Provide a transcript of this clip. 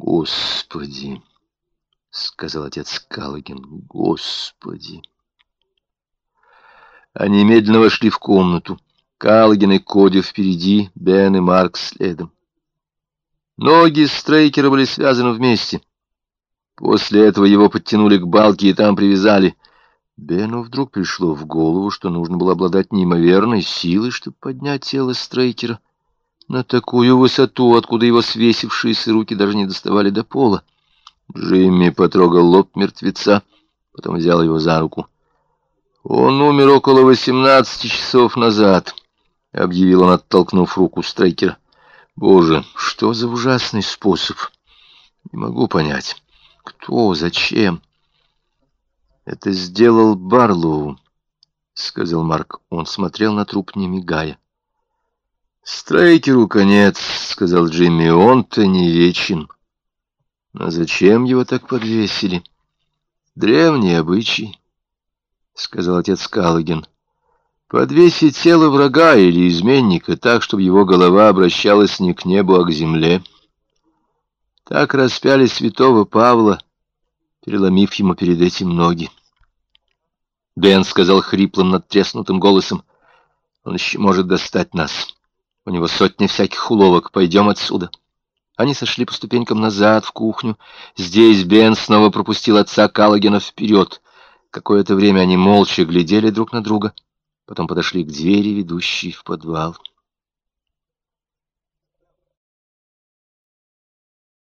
«Господи!» — сказал отец Каллоген. «Господи!» Они медленно вошли в комнату. Каллоген и Коди впереди, Бен и Марк следом. Ноги Стрейкера были связаны вместе. После этого его подтянули к балке и там привязали. Бену вдруг пришло в голову, что нужно было обладать неимоверной силой, чтобы поднять тело Стрейкера на такую высоту, откуда его свесившиеся руки даже не доставали до пола. Джимми потрогал лоб мертвеца, потом взял его за руку. «Он умер около восемнадцати часов назад», — объявил он, оттолкнув руку Стрейкера. Боже, что за ужасный способ? Не могу понять. Кто, зачем? Это сделал Барлоу, сказал Марк. Он смотрел на труп, не мигая. Стрейкеру конец, сказал Джимми. Он-то не вечен. Но зачем его так подвесили? Древний обычай, сказал отец Каллоген. Подвесить тело врага или изменника так, чтобы его голова обращалась не к небу, а к земле. Так распяли святого Павла, переломив ему перед этим ноги. Бен сказал хриплым, надтреснутым голосом, «Он еще может достать нас. У него сотни всяких уловок. Пойдем отсюда». Они сошли по ступенькам назад, в кухню. Здесь Бен снова пропустил отца Каллогена вперед. Какое-то время они молча глядели друг на друга — Потом подошли к двери, ведущей в подвал.